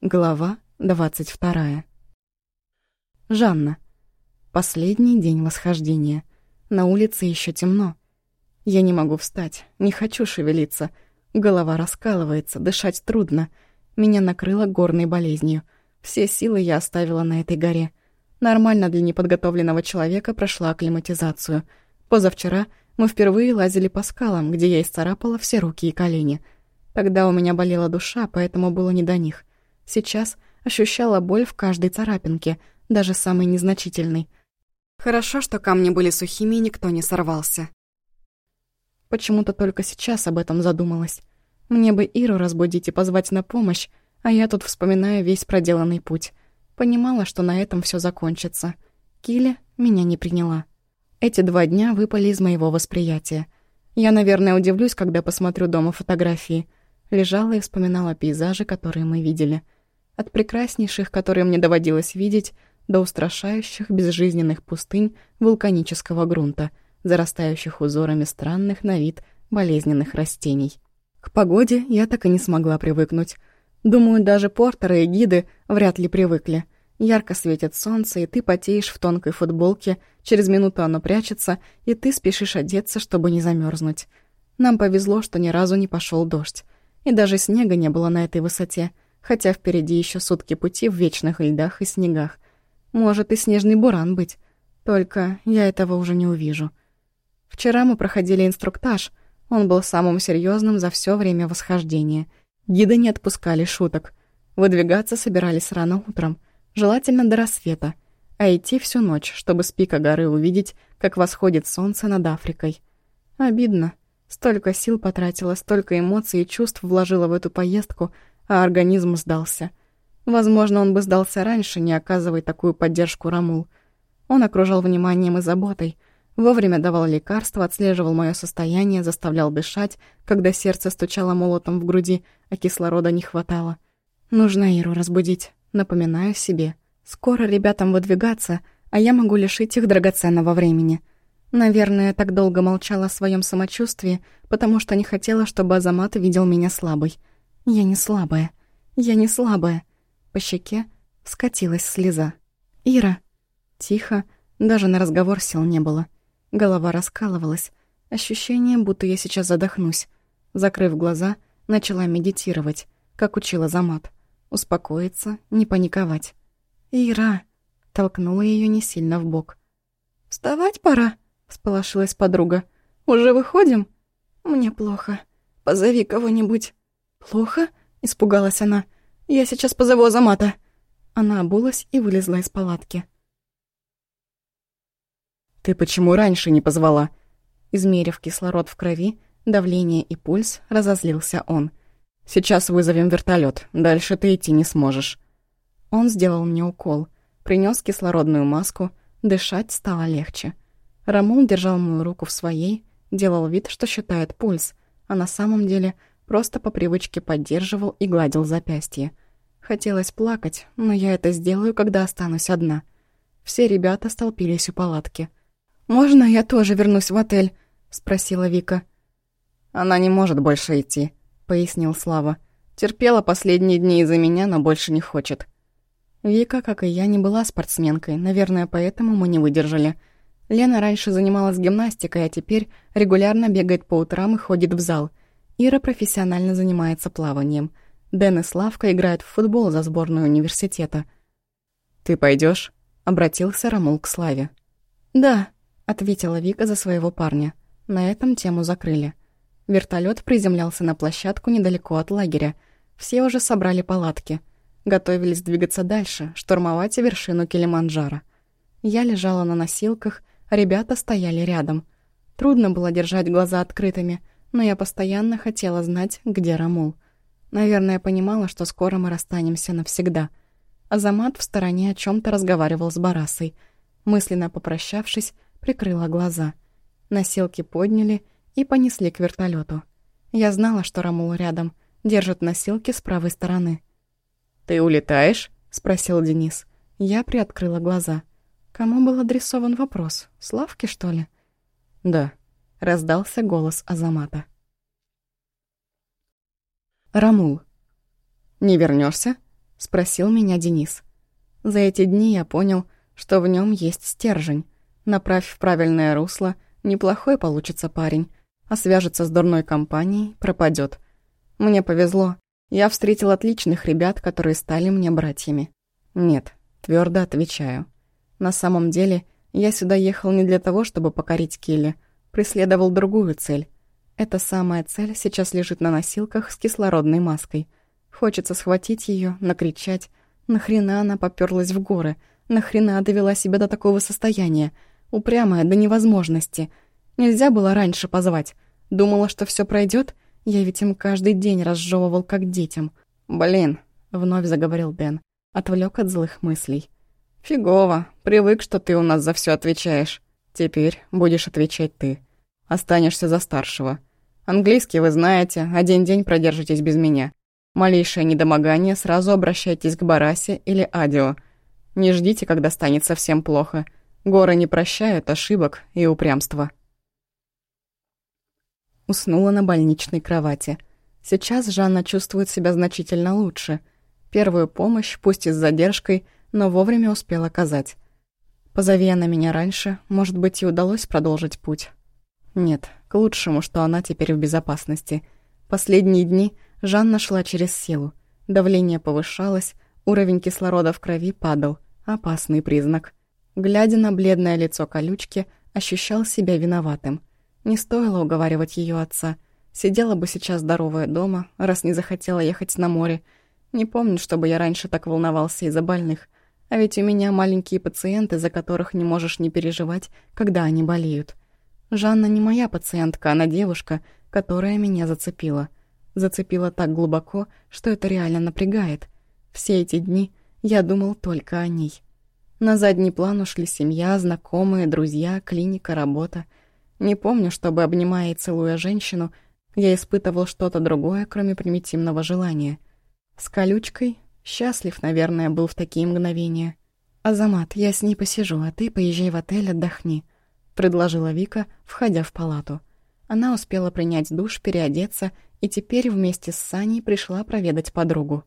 Глава двадцать вторая. Жанна. Последний день восхождения. На улице еще темно. Я не могу встать, не хочу шевелиться. Голова раскалывается, дышать трудно. Меня накрыло горной болезнью. Все силы я оставила на этой горе. Нормально для неподготовленного человека прошла акклиматизацию. Позавчера мы впервые лазили по скалам, где я исцарапала все руки и колени. Тогда у меня болела душа, поэтому было не до них. Сейчас ощущала боль в каждой царапинке, даже самой незначительной. Хорошо, что камни были сухими и никто не сорвался. Почему-то только сейчас об этом задумалась. Мне бы Иру разбудить и позвать на помощь, а я тут вспоминаю весь проделанный путь. Понимала, что на этом все закончится. Киля меня не приняла. Эти два дня выпали из моего восприятия. Я, наверное, удивлюсь, когда посмотрю дома фотографии. Лежала и вспоминала пейзажи, которые мы видели — от прекраснейших, которые мне доводилось видеть, до устрашающих безжизненных пустынь вулканического грунта, зарастающих узорами странных на вид болезненных растений. К погоде я так и не смогла привыкнуть. Думаю, даже портеры и гиды вряд ли привыкли. Ярко светит солнце, и ты потеешь в тонкой футболке, через минуту оно прячется, и ты спешишь одеться, чтобы не замерзнуть. Нам повезло, что ни разу не пошел дождь. И даже снега не было на этой высоте — хотя впереди еще сутки пути в вечных льдах и снегах. Может и снежный буран быть, только я этого уже не увижу. Вчера мы проходили инструктаж, он был самым серьезным за все время восхождения. Гиды не отпускали шуток. Выдвигаться собирались рано утром, желательно до рассвета, а идти всю ночь, чтобы с пика горы увидеть, как восходит солнце над Африкой. Обидно. Столько сил потратила, столько эмоций и чувств вложила в эту поездку — а организм сдался. Возможно, он бы сдался раньше, не оказывая такую поддержку Рамул. Он окружал вниманием и заботой, вовремя давал лекарства, отслеживал мое состояние, заставлял дышать, когда сердце стучало молотом в груди, а кислорода не хватало. Нужно Иру разбудить, напоминаю себе. Скоро ребятам выдвигаться, а я могу лишить их драгоценного времени. Наверное, так долго молчала о своем самочувствии, потому что не хотела, чтобы Азамат видел меня слабой. Я не слабая. Я не слабая. По щеке скатилась слеза. «Ира!» Тихо, даже на разговор сил не было. Голова раскалывалась. Ощущение, будто я сейчас задохнусь. Закрыв глаза, начала медитировать, как учила Замат. Успокоиться, не паниковать. «Ира!» — толкнула ее не сильно в бок. «Вставать пора!» — всполошилась подруга. «Уже выходим?» «Мне плохо. Позови кого-нибудь». «Плохо?» — испугалась она. «Я сейчас позову Азамата». Она обулась и вылезла из палатки. «Ты почему раньше не позвала?» Измерив кислород в крови, давление и пульс, разозлился он. «Сейчас вызовем вертолет. Дальше ты идти не сможешь». Он сделал мне укол, принес кислородную маску, дышать стало легче. Рамул держал мою руку в своей, делал вид, что считает пульс, а на самом деле Просто по привычке поддерживал и гладил запястье. Хотелось плакать, но я это сделаю, когда останусь одна. Все ребята столпились у палатки. «Можно я тоже вернусь в отель?» — спросила Вика. «Она не может больше идти», — пояснил Слава. «Терпела последние дни из-за меня, но больше не хочет». Вика, как и я, не была спортсменкой, наверное, поэтому мы не выдержали. Лена раньше занималась гимнастикой, а теперь регулярно бегает по утрам и ходит в зал. Ира профессионально занимается плаванием. Дэн и Славка играют в футбол за сборную университета. «Ты пойдешь? обратился Рамул к Славе. «Да», — ответила Вика за своего парня. На этом тему закрыли. Вертолет приземлялся на площадку недалеко от лагеря. Все уже собрали палатки. Готовились двигаться дальше, штурмовать вершину Килиманджаро. Я лежала на носилках, ребята стояли рядом. Трудно было держать глаза открытыми — но я постоянно хотела знать, где Рамул. Наверное, понимала, что скоро мы расстанемся навсегда. Азамат в стороне о чем то разговаривал с Барасой. Мысленно попрощавшись, прикрыла глаза. Носилки подняли и понесли к вертолету. Я знала, что Рамул рядом, держит носилки с правой стороны. «Ты улетаешь?» — спросил Денис. Я приоткрыла глаза. Кому был адресован вопрос? Славке, что ли? «Да», — раздался голос Азамата. «Рамул». «Не вернешься? — спросил меня Денис. За эти дни я понял, что в нем есть стержень. Направь в правильное русло, неплохой получится парень, а свяжется с дурной компанией, пропадет. Мне повезло. Я встретил отличных ребят, которые стали мне братьями. Нет, твердо отвечаю. На самом деле, я сюда ехал не для того, чтобы покорить Келли. Преследовал другую цель. Эта самая цель сейчас лежит на носилках с кислородной маской. Хочется схватить ее, накричать. Нахрена она попёрлась в горы? Нахрена довела себя до такого состояния? Упрямая до невозможности. Нельзя было раньше позвать. Думала, что все пройдет. Я ведь им каждый день разжевывал, как детям. «Блин», — вновь заговорил Дэн. Отвлек от злых мыслей. «Фигово. Привык, что ты у нас за все отвечаешь. Теперь будешь отвечать ты. Останешься за старшего. Английский вы знаете, один день продержитесь без меня. Малейшее недомогание, сразу обращайтесь к Барасе или Адио. Не ждите, когда станет совсем плохо. Горы не прощают ошибок и упрямства». Уснула на больничной кровати. Сейчас Жанна чувствует себя значительно лучше. Первую помощь, пусть и с задержкой, но вовремя успел оказать. Позови она меня раньше, может быть, и удалось продолжить путь. Нет, к лучшему, что она теперь в безопасности. Последние дни Жанна шла через силу. Давление повышалось, уровень кислорода в крови падал. Опасный признак. Глядя на бледное лицо колючки, ощущал себя виноватым. Не стоило уговаривать ее отца. Сидела бы сейчас здоровая дома, раз не захотела ехать на море. Не помню, чтобы я раньше так волновался из-за больных. А ведь у меня маленькие пациенты, за которых не можешь не переживать, когда они болеют. Жанна не моя пациентка, она девушка, которая меня зацепила. Зацепила так глубоко, что это реально напрягает. Все эти дни я думал только о ней. На задний план ушли семья, знакомые, друзья, клиника, работа — не помню, чтобы, обнимая и целуя женщину, я испытывал что-то другое, кроме примитивного желания. С колючкой счастлив, наверное, был в такие мгновения. «Азамат, я с ней посижу, а ты поезжай в отель, отдохни», — предложила Вика, входя в палату. Она успела принять душ, переодеться и теперь вместе с Саней пришла проведать подругу.